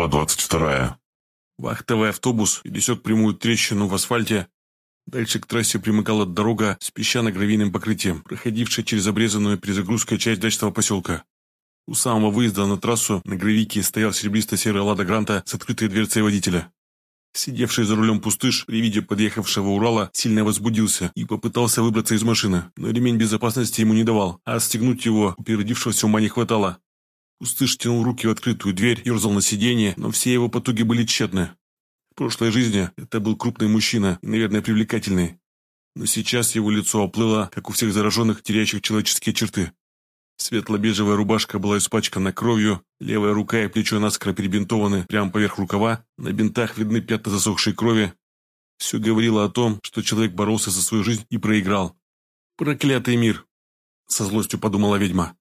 Глава 22. Вахтовый автобус пересек прямую трещину в асфальте. Дальше к трассе примыкала дорога с песчано-гравийным покрытием, проходившая через обрезанную перезагрузкой часть дачного поселка. У самого выезда на трассу на гравийке стоял серебристо-серый «Лада Гранта» с открытой дверцей водителя. Сидевший за рулем пустыш при виде подъехавшего Урала сильно возбудился и попытался выбраться из машины, но ремень безопасности ему не давал, а отстегнуть его у переродившегося ума не хватало. Пустыш тянул руки в открытую дверь, ерзал на сиденье, но все его потуги были тщетны. В прошлой жизни это был крупный мужчина наверное, привлекательный. Но сейчас его лицо оплыло, как у всех зараженных, теряющих человеческие черты. Светло-бежевая рубашка была испачкана кровью, левая рука и плечо наскоро перебинтованы прямо поверх рукава, на бинтах видны пятна засохшей крови. Все говорило о том, что человек боролся за свою жизнь и проиграл. «Проклятый мир!» – со злостью подумала ведьма.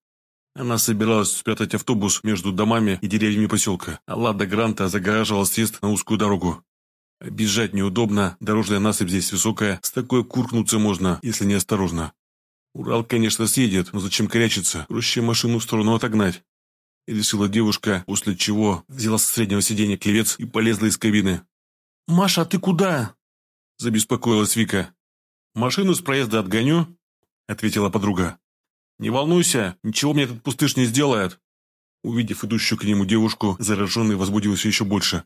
Она собиралась спрятать автобус между домами и деревьями поселка, а Лада Гранта загораживала съезд на узкую дорогу. Бежать неудобно, дорожная насыпь здесь высокая, с такой куркнуться можно, если не осторожно. Урал, конечно, съедет, но зачем корячиться, проще машину в сторону отогнать. Решила девушка, после чего взяла со среднего сиденья клевец и полезла из кабины. «Маша, ты куда?» – забеспокоилась Вика. «Машину с проезда отгоню», – ответила подруга. «Не волнуйся, ничего мне этот пустыш не сделает». Увидев идущую к нему девушку, зараженный возбудился еще больше.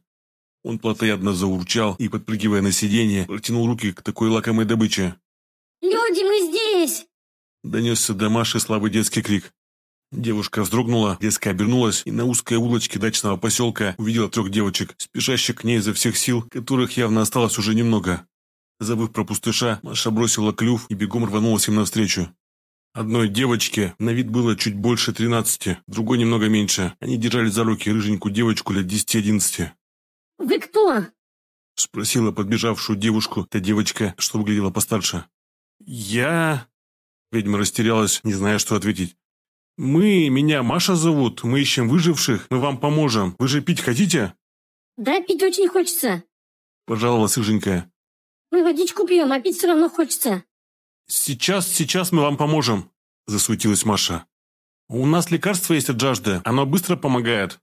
Он плотоядно заурчал и, подпрыгивая на сиденье, протянул руки к такой лакомой добыче. «Люди, мы здесь!» Донесся до Маши слабый детский крик. Девушка вздрогнула, резко обернулась и на узкой улочке дачного поселка увидела трех девочек, спешащих к ней изо всех сил, которых явно осталось уже немного. Забыв про пустыша, Маша бросила клюв и бегом рванулась им навстречу. Одной девочке на вид было чуть больше тринадцати, другой немного меньше. Они держали за руки рыженькую девочку лет десяти-одиннадцати. «Вы кто?» – спросила подбежавшую девушку та девочка, что выглядела постарше. «Я...» – ведьма растерялась, не зная, что ответить. «Мы... Меня Маша зовут. Мы ищем выживших. Мы вам поможем. Вы же пить хотите?» «Да, пить очень хочется». – пожаловалась рыженькая. «Мы водичку пьем, а пить все равно хочется». «Сейчас, сейчас мы вам поможем», – засуетилась Маша. «У нас лекарство есть от жажды, оно быстро помогает».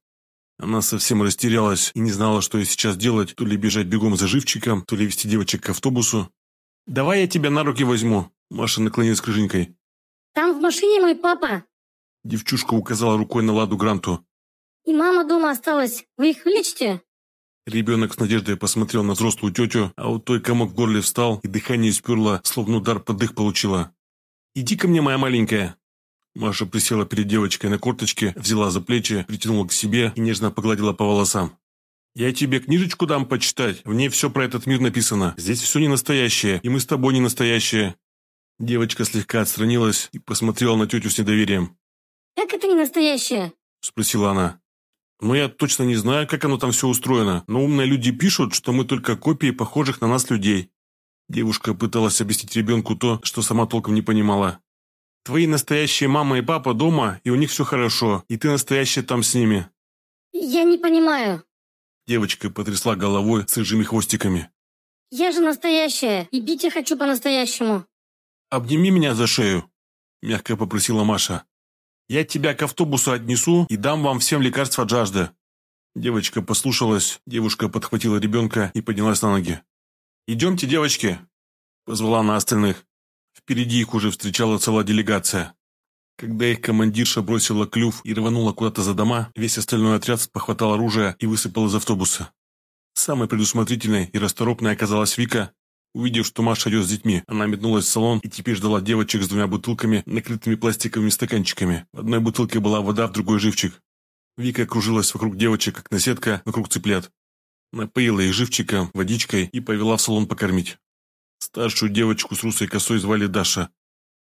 Она совсем растерялась и не знала, что ей сейчас делать, то ли бежать бегом за живчиком, то ли вести девочек к автобусу. «Давай я тебя на руки возьму», – Маша наклонилась к Рыженькой. «Там в машине мой папа». Девчушка указала рукой на Ладу Гранту. «И мама дома осталась. Вы их лечите?» Ребенок с надеждой посмотрел на взрослую тетю, а у той комок в горле встал, и дыхание сперло, словно удар под дых получила. «Иди ко мне, моя маленькая!» Маша присела перед девочкой на корточке, взяла за плечи, притянула к себе и нежно погладила по волосам. «Я тебе книжечку дам почитать, в ней все про этот мир написано. Здесь все не настоящее, и мы с тобой не настоящие». Девочка слегка отстранилась и посмотрела на тетю с недоверием. «Как это не настоящее?» – спросила она. Но я точно не знаю, как оно там все устроено, но умные люди пишут, что мы только копии похожих на нас людей». Девушка пыталась объяснить ребенку то, что сама толком не понимала. «Твои настоящие мама и папа дома, и у них все хорошо, и ты настоящая там с ними». «Я не понимаю». Девочка потрясла головой с рыжими хвостиками. «Я же настоящая, и бить я хочу по-настоящему». «Обними меня за шею», – мягко попросила Маша. Я тебя к автобусу отнесу и дам вам всем лекарства от жажды». Девочка послушалась, девушка подхватила ребенка и поднялась на ноги. «Идемте, девочки!» – позвала она остальных. Впереди их уже встречала целая делегация. Когда их командирша бросила клюв и рванула куда-то за дома, весь остальной отряд похватал оружие и высыпал из автобуса. Самой предусмотрительной и расторопной оказалась Вика, Увидев, что Маша идет с детьми, она метнулась в салон и теперь ждала девочек с двумя бутылками, накрытыми пластиковыми стаканчиками. В одной бутылке была вода, в другой живчик. Вика кружилась вокруг девочек, как наседка вокруг цыплят. Напоила их живчиком, водичкой и повела в салон покормить. Старшую девочку с русой косой звали Даша.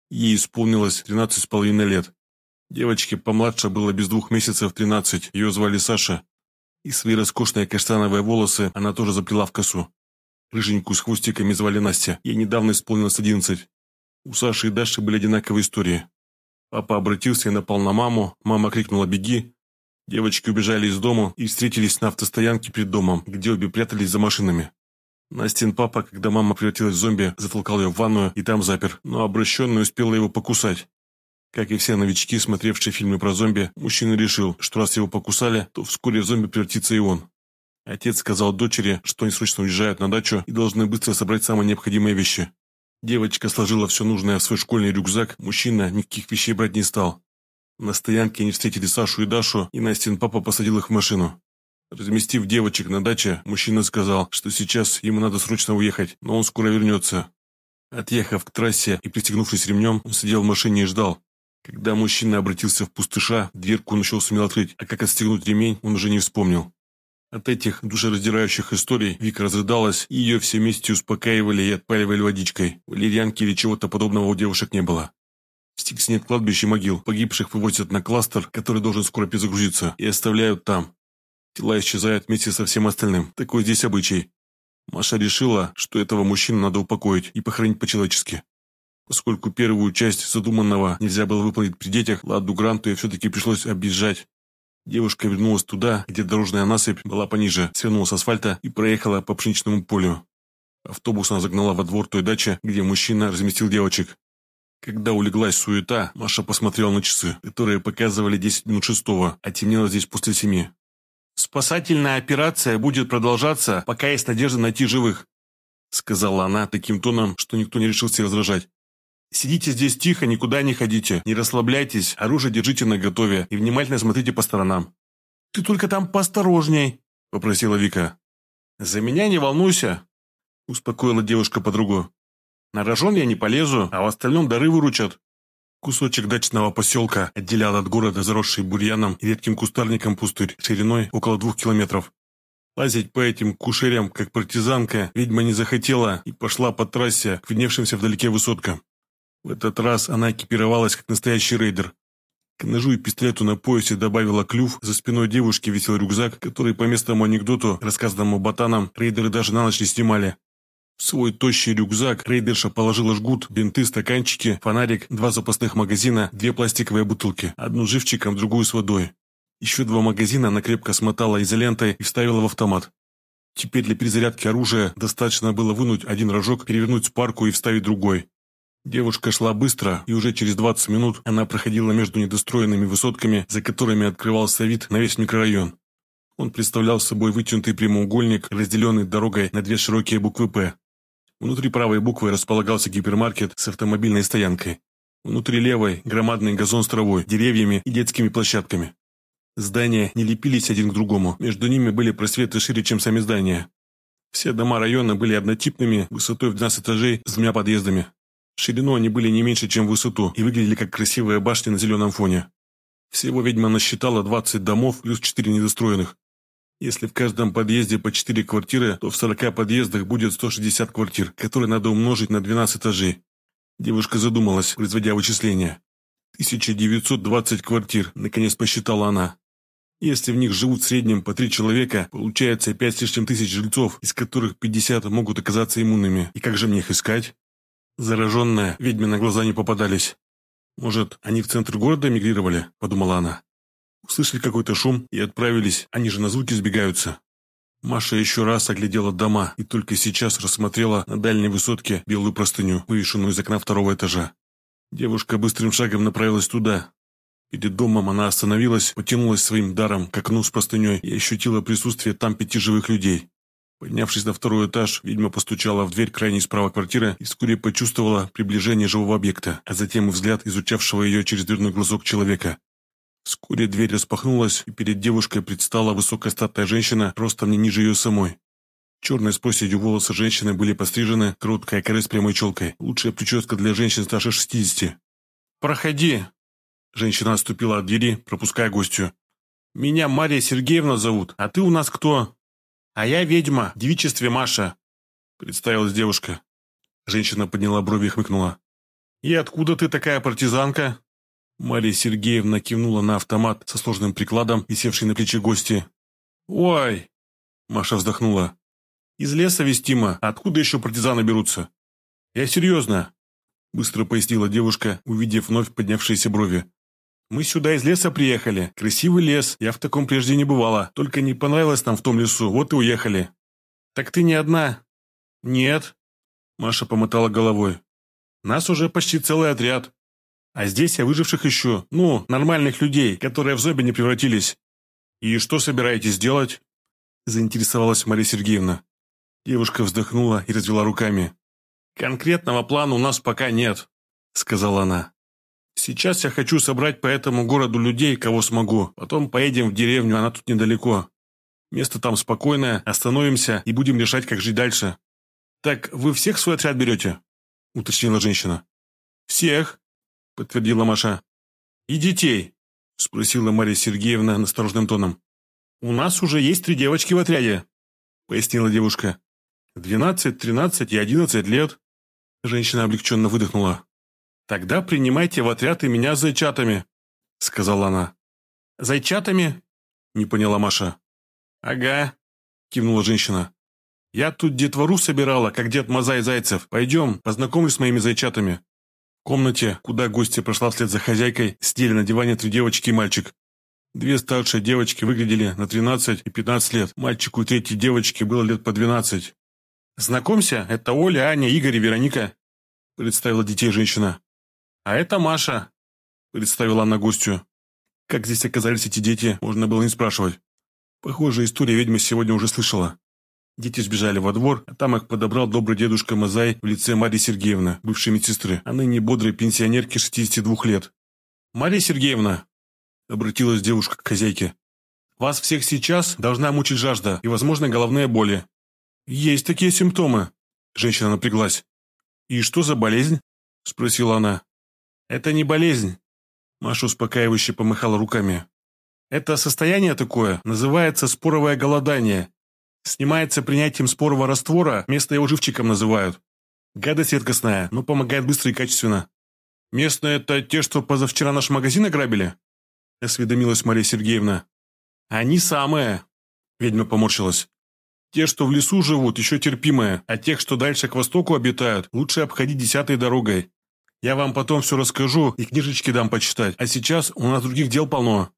Ей исполнилось тринадцать с половиной лет. Девочке помладше было без двух месяцев тринадцать, ее звали Саша. И свои роскошные каштановые волосы она тоже заплела в косу. Рыженькую с хвостиками звали Настя. Ей недавно исполнилось одиннадцать. У Саши и Даши были одинаковые истории. Папа обратился и напал на маму, мама крикнула «беги». Девочки убежали из дома и встретились на автостоянке перед домом, где обе прятались за машинами. Настин папа, когда мама превратилась в зомби, затолкал ее в ванную и там запер, но обращенный успела его покусать. Как и все новички, смотревшие фильмы про зомби, мужчина решил, что раз его покусали, то вскоре в зомби превратится и он. Отец сказал дочери, что они срочно уезжают на дачу и должны быстро собрать самые необходимые вещи. Девочка сложила все нужное в свой школьный рюкзак, мужчина никаких вещей брать не стал. На стоянке они встретили Сашу и Дашу, и Настин папа посадил их в машину. Разместив девочек на даче, мужчина сказал, что сейчас ему надо срочно уехать, но он скоро вернется. Отъехав к трассе и пристегнувшись ремнем, он сидел в машине и ждал. Когда мужчина обратился в пустыша, дверку он еще сумел открыть, а как отстегнуть ремень, он уже не вспомнил. От этих душераздирающих историй Вика разрыдалась, и ее все вместе успокаивали и отпаливали водичкой. Валерьянки или чего-то подобного у девушек не было. В Стиксе нет кладбищ и могил. Погибших вывозят на кластер, который должен скоро перезагрузиться, и оставляют там. Тела исчезают вместе со всем остальным. Такой здесь обычай. Маша решила, что этого мужчину надо упокоить и похоронить по-человечески. Поскольку первую часть задуманного нельзя было выполнить при детях, Ладу Гранту ей все-таки пришлось объезжать. Девушка вернулась туда, где дорожная насыпь была пониже, свернула с асфальта и проехала по пшеничному полю. Автобус она загнала во двор той дачи, где мужчина разместил девочек. Когда улеглась суета, Маша посмотрела на часы, которые показывали 10 минут шестого, а темнело здесь после семи. «Спасательная операция будет продолжаться, пока есть надежда найти живых», сказала она таким тоном, что никто не решился возражать. Сидите здесь тихо, никуда не ходите, не расслабляйтесь, оружие держите наготове и внимательно смотрите по сторонам. Ты только там поосторожней, попросила Вика. За меня не волнуйся, успокоила девушка подругу. На рожон я не полезу, а в остальном дары выручат. Кусочек дачного поселка отделял от города заросший бурьяном и редким кустарником пустырь шириной около двух километров. Лазить по этим кушерям, как партизанка, ведьма не захотела и пошла по трассе к видневшимся вдалеке высоткам. В этот раз она экипировалась как настоящий рейдер. К ножу и пистолету на поясе добавила клюв, за спиной девушки висел рюкзак, который по местному анекдоту, рассказанному ботанам, рейдеры даже на ночь не снимали. В свой тощий рюкзак рейдерша положила жгут, бинты, стаканчики, фонарик, два запасных магазина, две пластиковые бутылки, одну живчиком, другую с водой. Еще два магазина она крепко смотала изолентой и вставила в автомат. Теперь для перезарядки оружия достаточно было вынуть один рожок, перевернуть спарку и вставить другой. Девушка шла быстро, и уже через 20 минут она проходила между недостроенными высотками, за которыми открывался вид на весь микрорайон. Он представлял собой вытянутый прямоугольник, разделенный дорогой на две широкие буквы «П». Внутри правой буквы располагался гипермаркет с автомобильной стоянкой. Внутри левой – громадный газон с травой, деревьями и детскими площадками. Здания не лепились один к другому, между ними были просветы шире, чем сами здания. Все дома района были однотипными, высотой в 12 этажей, с двумя подъездами. Ширину они были не меньше, чем высоту, и выглядели как красивые башни на зеленом фоне. Всего ведьма насчитала 20 домов плюс 4 недостроенных. Если в каждом подъезде по 4 квартиры, то в 40 подъездах будет 160 квартир, которые надо умножить на 12 этажей. Девушка задумалась, производя вычисления. 1920 квартир, наконец посчитала она. Если в них живут в среднем по три человека, получается 5 с лишним тысяч жильцов, из которых 50 могут оказаться иммунными. И как же мне их искать? Зараженная, ведьме на глаза не попадались. Может, они в центр города мигрировали, подумала она. Услышали какой-то шум и отправились, они же на звуки сбегаются. Маша еще раз оглядела дома и только сейчас рассмотрела на дальней высотке белую простыню, вывешенную из окна второго этажа. Девушка быстрым шагом направилась туда. Перед домом она остановилась, потянулась своим даром к окну с простыней и ощутила присутствие там пяти живых людей. Поднявшись на второй этаж, ведьма постучала в дверь крайней справа квартиры и вскоре почувствовала приближение живого объекта, а затем взгляд изучавшего ее через дверной глазок человека. Вскоре дверь распахнулась, и перед девушкой предстала высокая статная женщина, ростом не ниже ее самой. Черные с проседью волосы женщины были пострижены, короткая коры с прямой челкой. Лучшая прическа для женщин старше 60. «Проходи!» Женщина отступила от двери, пропуская гостью. «Меня Мария Сергеевна зовут, а ты у нас кто?» «А я ведьма, девичестве Маша», — представилась девушка. Женщина подняла брови и хмыкнула. «И откуда ты такая партизанка?» Мария Сергеевна кивнула на автомат со сложным прикладом, висевший на плече гости. «Ой!» — Маша вздохнула. «Из леса вестимо, откуда еще партизаны берутся?» «Я серьезно», — быстро пояснила девушка, увидев вновь поднявшиеся брови. Мы сюда из леса приехали. Красивый лес. Я в таком прежде не бывала. Только не понравилось нам в том лесу. Вот и уехали. Так ты не одна? Нет. Маша помотала головой. Нас уже почти целый отряд. А здесь я выживших ищу. Ну, нормальных людей, которые в зомби не превратились. И что собираетесь делать? Заинтересовалась Мария Сергеевна. Девушка вздохнула и развела руками. «Конкретного плана у нас пока нет», — сказала она. «Сейчас я хочу собрать по этому городу людей, кого смогу. Потом поедем в деревню, она тут недалеко. Место там спокойное, остановимся и будем решать, как жить дальше». «Так вы всех свой отряд берете?» — уточнила женщина. «Всех», — подтвердила Маша. «И детей?» — спросила Мария Сергеевна насторожным тоном. «У нас уже есть три девочки в отряде», — пояснила девушка. «Двенадцать, тринадцать и одиннадцать лет». Женщина облегченно выдохнула. «Тогда принимайте в отряд и меня с зайчатами», — сказала она. «Зайчатами?» — не поняла Маша. «Ага», — кивнула женщина. «Я тут детвору собирала, как дед Мазай Зайцев. Пойдем, познакомлюсь с моими зайчатами». В комнате, куда гостья прошла вслед за хозяйкой, сидели на диване три девочки и мальчик. Две старшие девочки выглядели на 13 и 15 лет. Мальчику третьей девочке было лет по 12. «Знакомься, это Оля, Аня, Игорь и Вероника», – представила детей женщина. «А это Маша», – представила она гостью. Как здесь оказались эти дети, можно было не спрашивать. Похоже, история ведьма сегодня уже слышала. Дети сбежали во двор, а там их подобрал добрый дедушка Мазай в лице Марии Сергеевны, бывшей медсестры, а ныне бодрой пенсионерки 62 лет. «Мария Сергеевна», – обратилась девушка к хозяйке, – «вас всех сейчас должна мучить жажда и, возможно, головные боли. «Есть такие симптомы», – женщина напряглась. «И что за болезнь?» – спросила она. «Это не болезнь», – Маша успокаивающе помахала руками. «Это состояние такое, называется споровое голодание. Снимается принятием спорового раствора, место его живчиком называют. Гадость редкостная, но помогает быстро и качественно». «Местные – это те, что позавчера наш магазин ограбили?» – осведомилась Мария Сергеевна. «Они самые», – ведьма поморщилась. Те, что в лесу живут, еще терпимые, а тех, что дальше к востоку обитают, лучше обходить десятой дорогой. Я вам потом все расскажу и книжечки дам почитать, а сейчас у нас других дел полно».